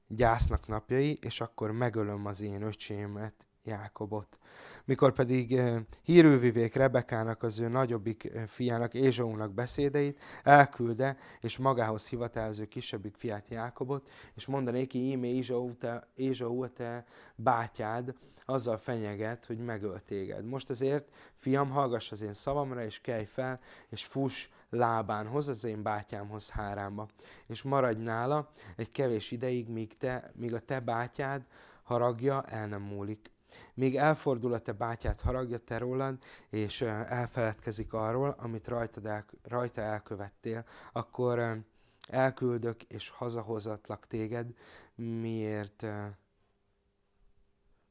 gyásznak napjai, és akkor megölöm az én öcsémet, Jákobot. Mikor pedig hírővivék Rebekának, az ő nagyobbik fiának, Ézsónak beszédeit, elkülde, és magához hivatál az ő kisebbik fiát Jákobot, és mondanéki, íme Ézsó, te, Ézsó, te bátyád, azzal fenyeget, hogy megöl téged. Most azért, fiam, hallgass az én szavamra, és kelj fel, és fuss lábánhoz, az én bátyámhoz hárámba. És maradj nála egy kevés ideig, míg, te, míg a te bátyád haragja el nem múlik még elfordul a te bátyát haragja te rólad, és elfeledkezik arról, amit rajtad el, rajta elkövettél, akkor elküldök és hazahozatlak téged, miért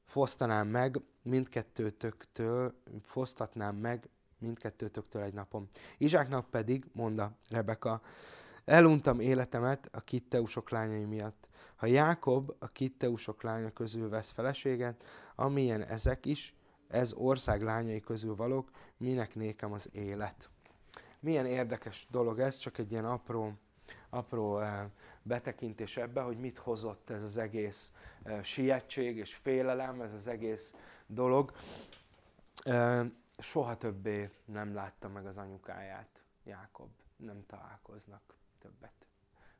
fosztanám meg mindkettőtöktől, fosztatnám meg mindkettőtöktől egy napom. Izsáknak pedig, mondta Rebeka, eluntam életemet a kitteusok lányai miatt. Ha Jákob a kitteusok lánya közül vesz feleséget, amilyen ezek is, ez ország lányai közül valók, minek nékem az élet. Milyen érdekes dolog ez, csak egy ilyen apró, apró uh, betekintés ebbe, hogy mit hozott ez az egész uh, sietség és félelem, ez az egész dolog. Uh, soha többé nem látta meg az anyukáját, Jákob. Nem találkoznak többet,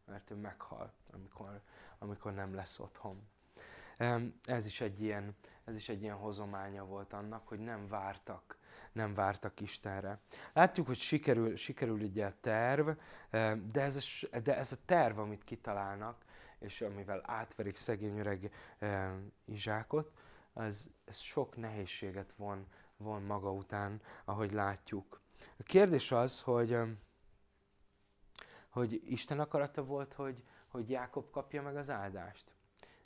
mert ő meghal, amikor, amikor nem lesz otthon. Ez is egy ilyen, ez is egy ilyen hozománya volt annak, hogy nem vártak, nem vártak Istenre. Látjuk, hogy sikerül, sikerül ugye a terv, de ez a, de ez a terv, amit kitalálnak, és amivel átverik szegény öreg Izsákot, az, ez sok nehézséget von, von maga után, ahogy látjuk. A kérdés az, hogy, hogy Isten akarata volt, hogy, hogy Jákob kapja meg az áldást.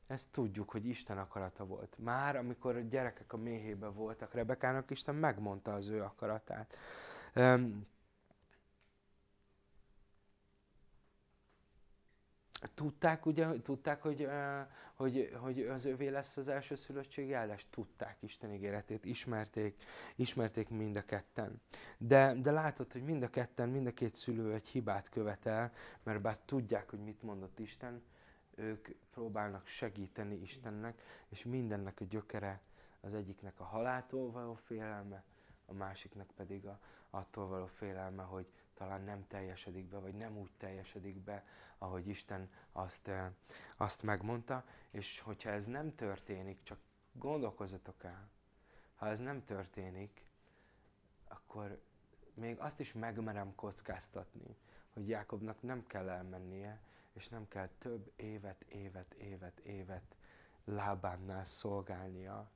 Ezt tudjuk, hogy Isten akarata volt. Már amikor a gyerekek a méhében voltak, Rebekának Isten megmondta az ő akaratát. Um, Tudták, ugye, tudták, hogy, hogy, hogy az övé lesz az első szülöttségi áldás? Tudták Isten ígéretét, ismerték, ismerték mind a ketten. De, de látod, hogy mind a ketten, mind a két szülő egy hibát követel, mert bár tudják, hogy mit mondott Isten, ők próbálnak segíteni Istennek, és mindennek a gyökere Az egyiknek a haláltól való félelme, a másiknak pedig a, attól való félelme, hogy talán nem teljesedik be, vagy nem úgy teljesedik be, ahogy Isten azt, azt megmondta. És hogyha ez nem történik, csak gondolkozzatok el, ha ez nem történik, akkor még azt is megmerem kockáztatni, hogy Jákobnak nem kell elmennie, és nem kell több évet, évet, évet, évet lábánnál szolgálnia,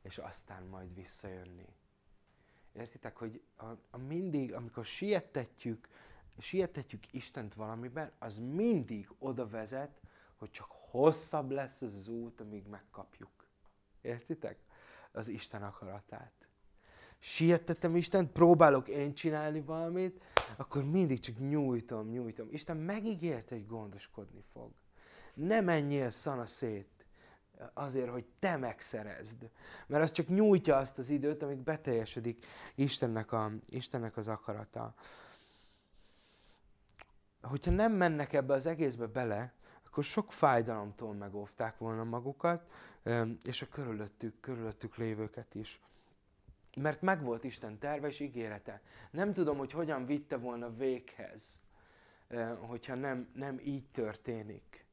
és aztán majd visszajönni. Értitek, hogy a, a mindig, amikor sietetjük, sietetjük Istent valamiben, az mindig oda vezet, hogy csak hosszabb lesz az út, amíg megkapjuk. Értitek? Az Isten akaratát. Sietettem Istent, próbálok én csinálni valamit, akkor mindig csak nyújtom, nyújtom. Isten megígért, hogy gondoskodni fog. Ne menjél szana szét azért, hogy te megszerezd. Mert az csak nyújtja azt az időt, amíg beteljesedik Istennek, a, Istennek az akarata. Hogyha nem mennek ebbe az egészbe bele, akkor sok fájdalomtól megóvták volna magukat, és a körülöttük, körülöttük lévőket is. Mert megvolt Isten terve és ígérete. Nem tudom, hogy hogyan vitte volna véghez, hogyha nem, nem így történik.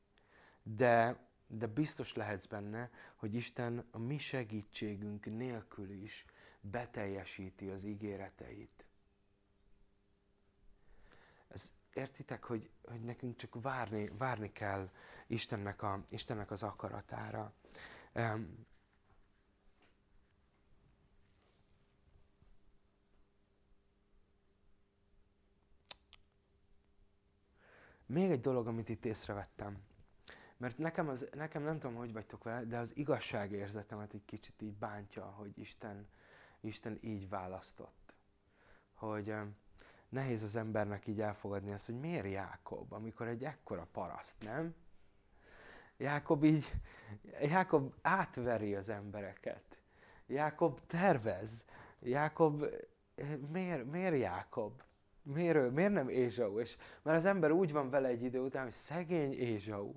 De de biztos lehetsz benne, hogy Isten a mi segítségünk nélkül is beteljesíti az ígéreteit. Ez, értitek, hogy, hogy nekünk csak várni, várni kell Istennek, a, Istennek az akaratára. Um, Még egy dolog, amit itt észrevettem. Mert nekem, az, nekem nem tudom, hogy vagytok vele, de az igazságérzetemet egy kicsit így bántja, hogy Isten, Isten így választott. Hogy nehéz az embernek így elfogadni azt, hogy miért Jákob, amikor egy ekkora paraszt, nem? Jákob így, Jákob átveri az embereket. Jákob tervez. Jákob, miért, miért Jákob? Miért, miért nem Ézsau? És mert az ember úgy van vele egy idő után, hogy szegény Ézsau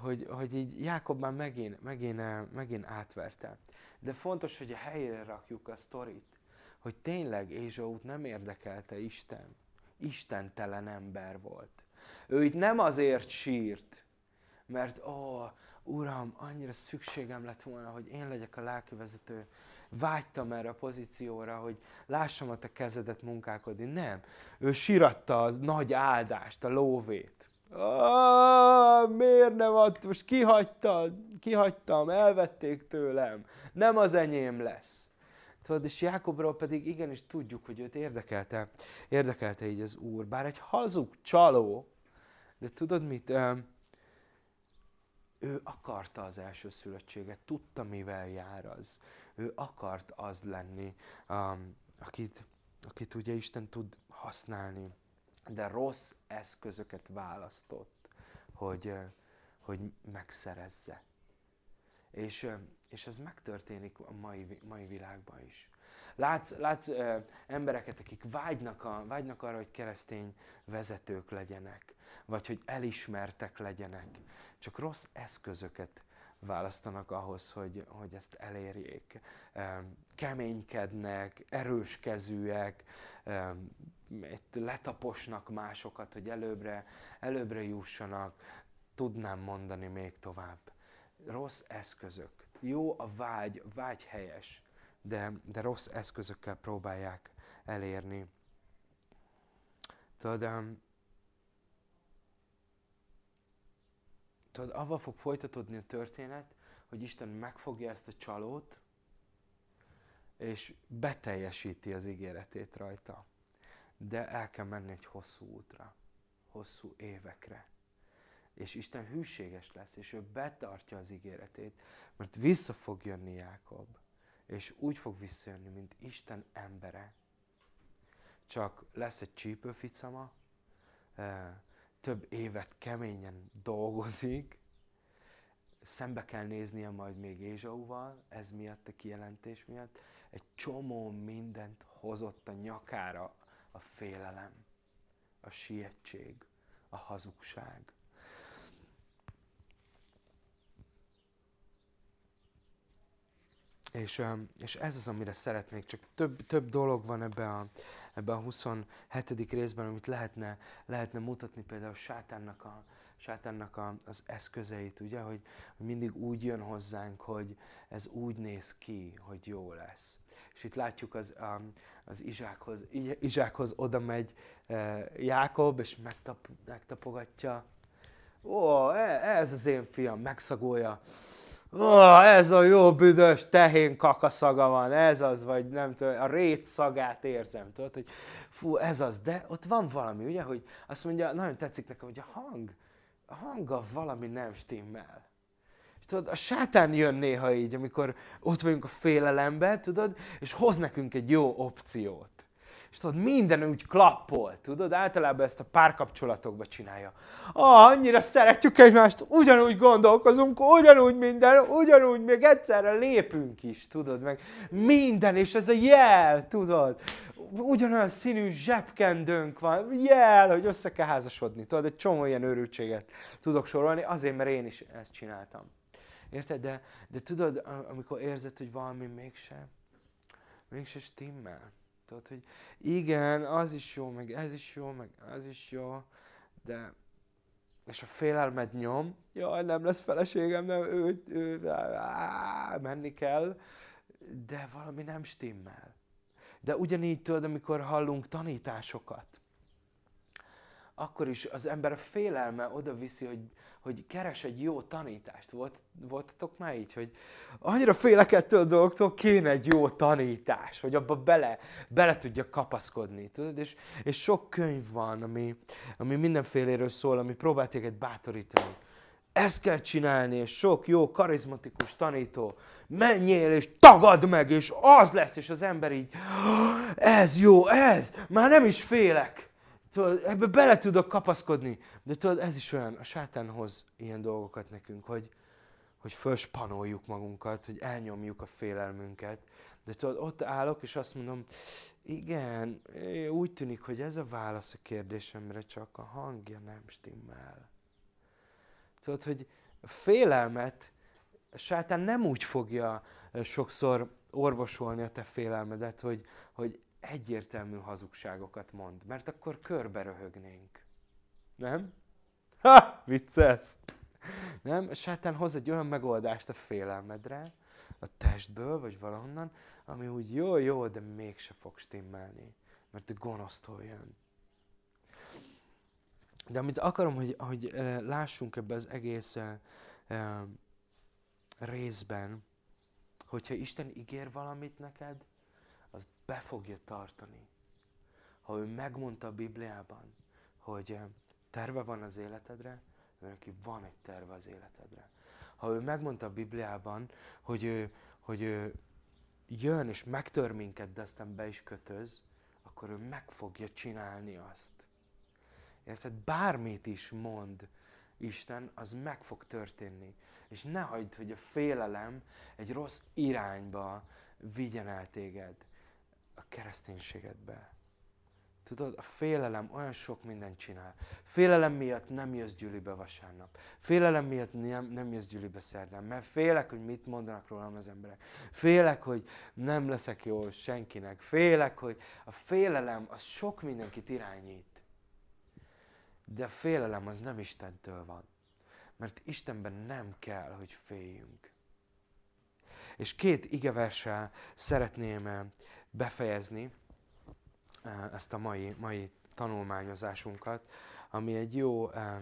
hogy, hogy így Jákob már megint, megint, eh, megint átverte. De fontos, hogy a helyére rakjuk a sztorit, hogy tényleg Ézsaut nem érdekelte Isten. Istentelen ember volt. Ő itt nem azért sírt, mert ó, Uram, annyira szükségem lett volna, hogy én legyek a lelkivezető. Vágytam erre a pozícióra, hogy lássam a te kezedet munkálkodni. Nem. Ő síratta az nagy áldást, a lóvét. Ah, miért nem adt, most kihagytad, kihagytam, elvették tőlem, nem az enyém lesz. Tudod, és Jákobról pedig igenis tudjuk, hogy őt érdekelte, érdekelte így az Úr. Bár egy hazug csaló, de tudod mit? Ő akarta az első szülöttséget, tudta, mivel jár az. Ő akart az lenni, akit, akit ugye Isten tud használni de rossz eszközöket választott, hogy, hogy megszerezze. És, és ez megtörténik a mai, mai világban is. Látsz, látsz ö, embereket, akik vágynak, a, vágynak arra, hogy keresztény vezetők legyenek, vagy hogy elismertek legyenek, csak rossz eszközöket választanak ahhoz, hogy, hogy ezt elérjék. Keménykednek, erőskezűek, letaposnak másokat, hogy előbbre, előbbre jussanak. Tudnám mondani még tovább. Rossz eszközök. Jó a vágy, vágy helyes, de, de rossz eszközökkel próbálják elérni. Tudod, tudod, avval fog folytatódni a történet, hogy Isten megfogja ezt a csalót, és beteljesíti az ígéretét rajta. De el kell menni egy hosszú útra, hosszú évekre. És Isten hűséges lesz, és ő betartja az ígéretét, mert vissza fog jönni Jákob, és úgy fog visszajönni, mint Isten embere. Csak lesz egy csípőficama, több évet keményen dolgozik, szembe kell néznie majd még Ézsauval, ez miatt a kijelentés miatt, egy csomó mindent hozott a nyakára a félelem, a sietség, a hazugság. És, és ez az, amire szeretnék, csak több, több dolog van ebbe a, ebbe a 27. részben, amit lehetne, lehetne mutatni például sátánnak, a, sátánnak a, az eszközeit, ugye, hogy, mindig úgy jön hozzánk, hogy ez úgy néz ki, hogy jó lesz. És itt látjuk az, um, az Izsákhoz, Izsákhoz oda megy uh, Jákob, és megtap, megtapogatja. Ó, e, ez az én fiam, megszagolja oh, ez a jó büdös tehén kakaszaga van, ez az, vagy nem tudom, a rét szagát érzem, tudod, hogy fú, ez az, de ott van valami, ugye, hogy azt mondja, nagyon tetszik nekem, hogy a hang, a hanga valami nem stimmel. És tudod, a sátán jön néha így, amikor ott vagyunk a félelemben, tudod, és hoz nekünk egy jó opciót. És tudod, minden úgy klappol, tudod, általában ezt a párkapcsolatokba csinálja. Ah, annyira szeretjük egymást, ugyanúgy gondolkozunk, ugyanúgy minden, ugyanúgy még egyszerre lépünk is, tudod, meg minden, és ez a jel, tudod, ugyanolyan színű zsebkendőnk van, jel, hogy össze kell házasodni, tudod, egy csomó ilyen őrültséget tudok sorolni, azért, mert én is ezt csináltam. Érted? De, de tudod, amikor érzed, hogy valami mégse, mégse stimmel Tudod, hogy igen, az is jó, meg ez is jó, meg az is jó, de és a félelmed nyom, jaj, nem lesz feleségem, nem, ő, ő á, menni kell, de valami nem stimmel. De ugyanígy tudod, amikor hallunk tanításokat, akkor is az ember félelme oda viszi, hogy hogy keres egy jó tanítást. Volt, voltatok már így, hogy annyira félek ettől a dolgoktól, kéne egy jó tanítás, hogy abba bele, bele tudja kapaszkodni. Tudod? És, és sok könyv van, ami, ami mindenféléről szól, ami próbál téged bátorítani. Ezt kell csinálni, és sok jó, karizmatikus tanító. Menjél, és tagad meg, és az lesz, és az ember így, ez jó, ez, már nem is félek tudod, ebbe bele tudok kapaszkodni. De tudod, ez is olyan, a sátán hoz ilyen dolgokat nekünk, hogy, hogy fölspanoljuk magunkat, hogy elnyomjuk a félelmünket. De tudod, ott állok, és azt mondom, igen, úgy tűnik, hogy ez a válasz a kérdésemre, csak a hangja nem stimmel. Tudod, hogy a félelmet a sátán nem úgy fogja sokszor orvosolni a te félelmedet, hogy, hogy egyértelmű hazugságokat mond, mert akkor körbe röhögnénk. Nem? Ha, vicces! Nem? Sátán hoz egy olyan megoldást a félelmedre, a testből, vagy valahonnan, ami úgy jó, jó, de mégse fog stimmelni, mert a gonosztól jön. De amit akarom, hogy, hogy eh, lássunk ebbe az egész uh, részben, hogyha Isten ígér valamit neked, az be fogja tartani. Ha ő megmondta a Bibliában, hogy eh, terve van az életedre, ő neki van egy terve az életedre. Ha ő megmondta a Bibliában, hogy ő, hogy ő jön és megtör minket, de aztán be is kötöz, akkor ő meg fogja csinálni azt. Érted? Bármit is mond Isten, az meg fog történni. És ne hagyd, hogy a félelem egy rossz irányba vigyen el téged a kereszténységedbe. Tudod, a félelem olyan sok mindent csinál. Félelem miatt nem jössz gyűlibe vasárnap. Félelem miatt nem, nem jössz gyűlibe szerdán. Mert félek, hogy mit mondanak rólam az emberek. Félek, hogy nem leszek jó senkinek. Félek, hogy a félelem az sok mindenkit irányít. De a félelem az nem Istentől van. Mert Istenben nem kell, hogy féljünk. És két igeverssel szeretném befejezni eh, ezt a mai, mai tanulmányozásunkat, ami egy jó eh,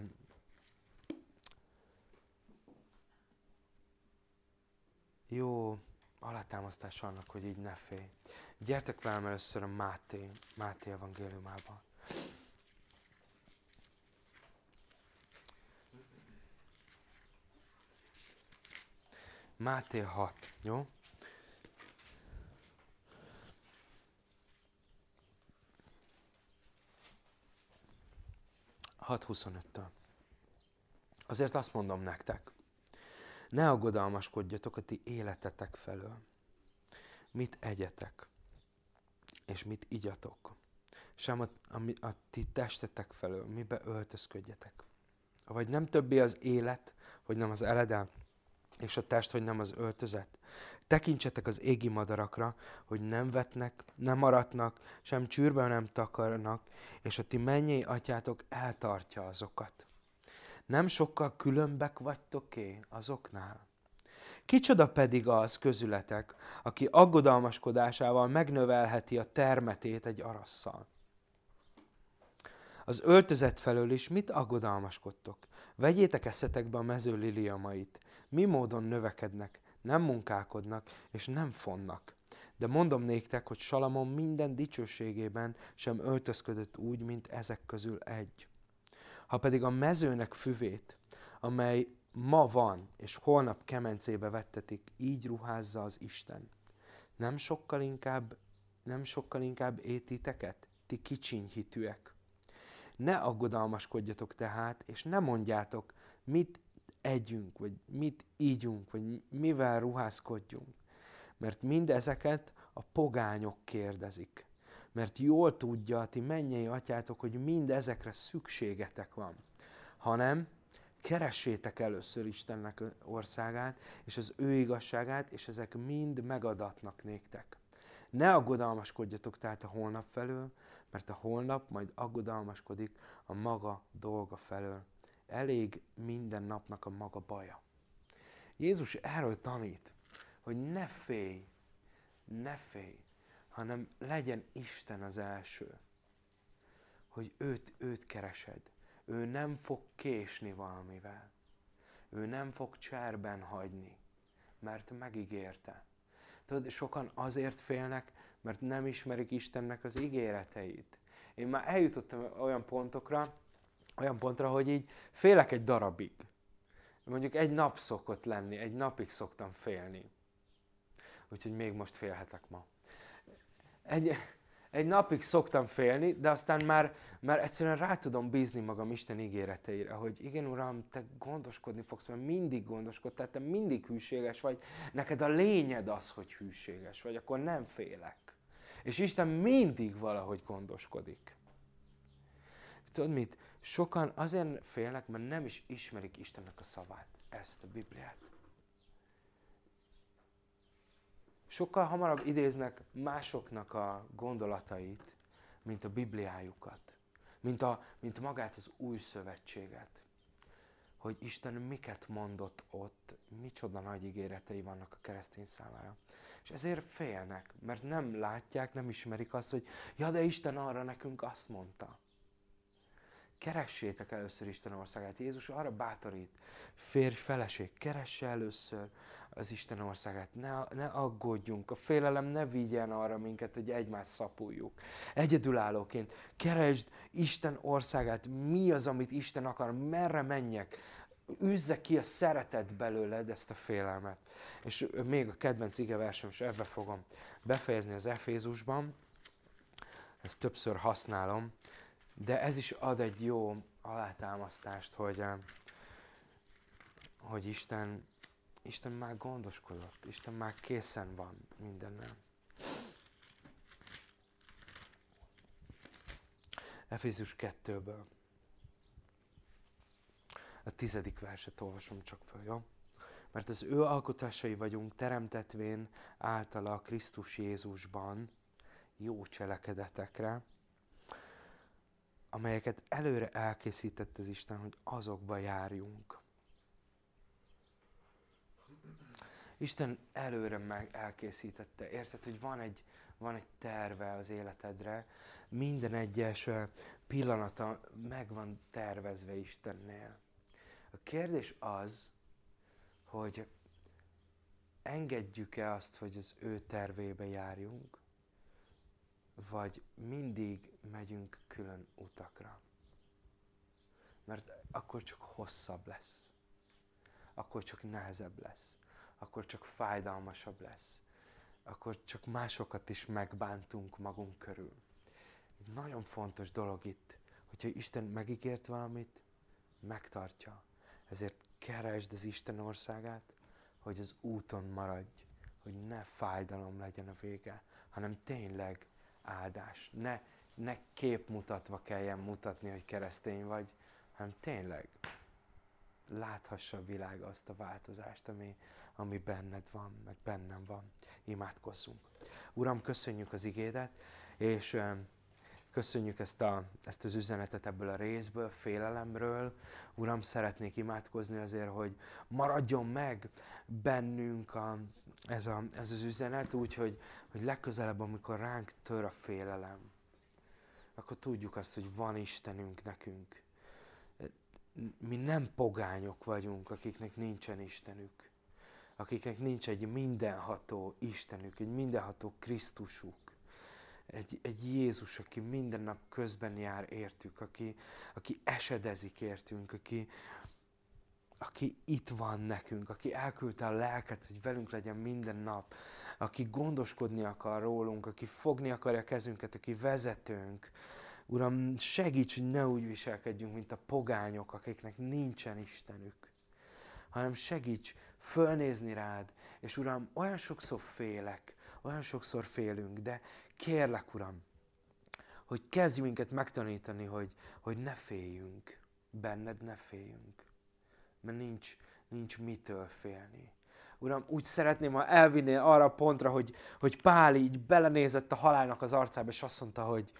jó alátámasztás annak, hogy így ne félj. Gyertek velem először a Máté, Máté evangéliumába. Máté 6, jó? 6.25-től. Azért azt mondom nektek, ne aggodalmaskodjatok a ti életetek felől. Mit egyetek, és mit igyatok, sem a, a, a ti testetek felől, mibe öltözködjetek. Vagy nem többé az élet, hogy nem az eledel, és a test, hogy nem az öltözet. Tekintsetek az égi madarakra, hogy nem vetnek, nem maradnak, sem csűrbe nem takarnak, és a ti mennyei atyátok eltartja azokat. Nem sokkal különbek vagytok-é azoknál? Kicsoda pedig az közületek, aki aggodalmaskodásával megnövelheti a termetét egy arasszal? Az öltözet felől is mit aggodalmaskodtok? Vegyétek eszetekbe a mező liliamait. Mi módon növekednek, nem munkálkodnak, és nem fonnak. De mondom néktek, hogy Salamon minden dicsőségében sem öltözködött úgy, mint ezek közül egy. Ha pedig a mezőnek füvét, amely ma van, és holnap kemencébe vettetik, így ruházza az Isten. Nem sokkal inkább, nem sokkal inkább étiteket, ti kicsiny hitűek. Ne aggodalmaskodjatok tehát, és ne mondjátok, mit együnk, vagy mit ígyunk, vagy mivel ruházkodjunk. Mert mindezeket a pogányok kérdezik. Mert jól tudja a ti mennyei atyátok, hogy mind ezekre szükségetek van. Hanem keressétek először Istennek országát, és az ő igazságát, és ezek mind megadatnak néktek. Ne aggodalmaskodjatok tehát a holnap felől, mert a holnap majd aggodalmaskodik a maga dolga felől. Elég minden napnak a maga baja. Jézus erről tanít, hogy ne félj, ne félj, hanem legyen Isten az első. Hogy őt, őt keresed. Ő nem fog késni valamivel. Ő nem fog cserben hagyni, mert megígérte. Tudod, sokan azért félnek, mert nem ismerik Istennek az ígéreteit. Én már eljutottam olyan pontokra, olyan pontra, hogy így félek egy darabig. Mondjuk egy nap szokott lenni, egy napig szoktam félni. Úgyhogy még most félhetek ma. Egy, egy napig szoktam félni, de aztán már, már egyszerűen rá tudom bízni magam Isten ígéreteire, hogy igen, Uram, te gondoskodni fogsz, mert mindig gondoskodtál, te mindig hűséges vagy, neked a lényed az, hogy hűséges vagy, akkor nem félek. És Isten mindig valahogy gondoskodik. Tudod mit? Sokan azért félnek, mert nem is ismerik Istennek a szavát, ezt a Bibliát. Sokkal hamarabb idéznek másoknak a gondolatait, mint a Bibliájukat, mint, a, mint magát az új szövetséget. Hogy Isten miket mondott ott, micsoda nagy ígéretei vannak a keresztény számára. És ezért félnek, mert nem látják, nem ismerik azt, hogy ja, de Isten arra nekünk azt mondta. Keressétek először Isten országát. Jézus arra bátorít, férj, feleség, keresse először az Isten országát. Ne, ne aggódjunk, a félelem ne vigyen arra minket, hogy egymást szapuljuk. Egyedülállóként keresd Isten országát. Mi az, amit Isten akar, merre menjek üzze ki a szeretet belőled ezt a félelmet. És még a kedvenc igeversem, és ebbe fogom befejezni az Efézusban, ezt többször használom, de ez is ad egy jó alátámasztást, hogy, eh, hogy Isten, Isten már gondoskodott, Isten már készen van mindennel. Efézus 2-ből. A tizedik verset olvasom csak föl, jó? Mert az ő alkotásai vagyunk teremtetvén általa Krisztus Jézusban jó cselekedetekre, amelyeket előre elkészített az Isten, hogy azokba járjunk. Isten előre meg elkészítette. Érted, hogy van egy, van egy terve az életedre, minden egyes pillanata meg van tervezve Istennél. A kérdés az, hogy engedjük-e azt, hogy az ő tervébe járjunk, vagy mindig megyünk külön utakra. Mert akkor csak hosszabb lesz. Akkor csak nehezebb lesz. Akkor csak fájdalmasabb lesz. Akkor csak másokat is megbántunk magunk körül. Nagyon fontos dolog itt, hogyha Isten megígért valamit, megtartja. Ezért keresd az Isten országát, hogy az úton maradj, hogy ne fájdalom legyen a vége, hanem tényleg áldás. Ne, ne képmutatva kelljen mutatni, hogy keresztény vagy, hanem tényleg láthassa a világ azt a változást, ami, ami benned van, meg bennem van. Imádkozzunk. Uram, köszönjük az igédet, és köszönjük ezt, a, ezt az üzenetet ebből a részből, félelemről. Uram, szeretnék imádkozni azért, hogy maradjon meg bennünk a, ez, a, ez az üzenet, úgy, hogy, hogy legközelebb, amikor ránk tör a félelem, akkor tudjuk azt, hogy van Istenünk nekünk. Mi nem pogányok vagyunk, akiknek nincsen Istenük. Akiknek nincs egy mindenható Istenük, egy mindenható Krisztusuk. Egy, egy Jézus, aki minden nap közben jár értük, aki, aki esedezik értünk, aki, aki itt van nekünk, aki elküldte a lelket, hogy velünk legyen minden nap, aki gondoskodni akar rólunk, aki fogni akarja kezünket, aki vezetőnk. Uram, segíts, hogy ne úgy viselkedjünk, mint a pogányok, akiknek nincsen Istenük, hanem segíts fölnézni rád, és Uram, olyan sokszor félek, olyan sokszor félünk, de kérlek, Uram, hogy kezdj minket megtanítani, hogy, hogy ne féljünk, benned ne féljünk, mert nincs, nincs mitől félni. Uram, úgy szeretném, ha elvinnél arra a pontra, hogy, hogy Pál így belenézett a halálnak az arcába, és azt mondta, hogy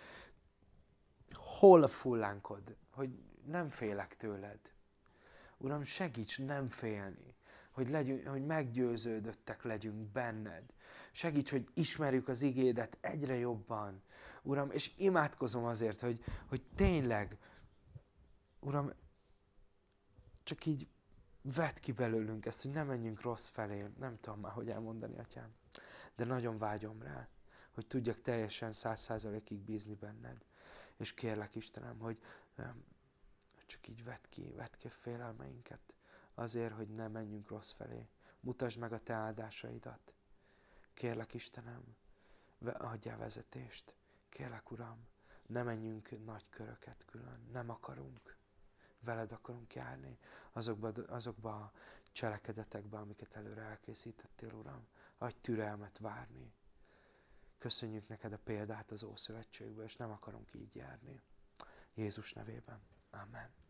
hol a fullánkod, hogy nem félek tőled. Uram, segíts nem félni, hogy, legyünk, hogy meggyőződöttek legyünk benned. Segíts, hogy ismerjük az igédet egyre jobban. Uram, és imádkozom azért, hogy, hogy tényleg, Uram, csak így vedd ki belőlünk ezt, hogy ne menjünk rossz felé. Nem tudom már, hogy elmondani, atyám. De nagyon vágyom rá, hogy tudjak teljesen száz százalékig bízni benned. És kérlek Istenem, hogy csak így vedd ki, vedd ki a félelmeinket azért, hogy ne menjünk rossz felé. Mutasd meg a Te áldásaidat. Kérlek Istenem, adjál vezetést. Kérlek Uram, ne menjünk nagy köröket külön. Nem akarunk veled akarunk járni azokba, azokba a cselekedetekbe, amiket előre elkészítettél, Uram. Adj türelmet várni. Köszönjük neked a példát az Ószövetségből, és nem akarunk így járni. Jézus nevében. Amen.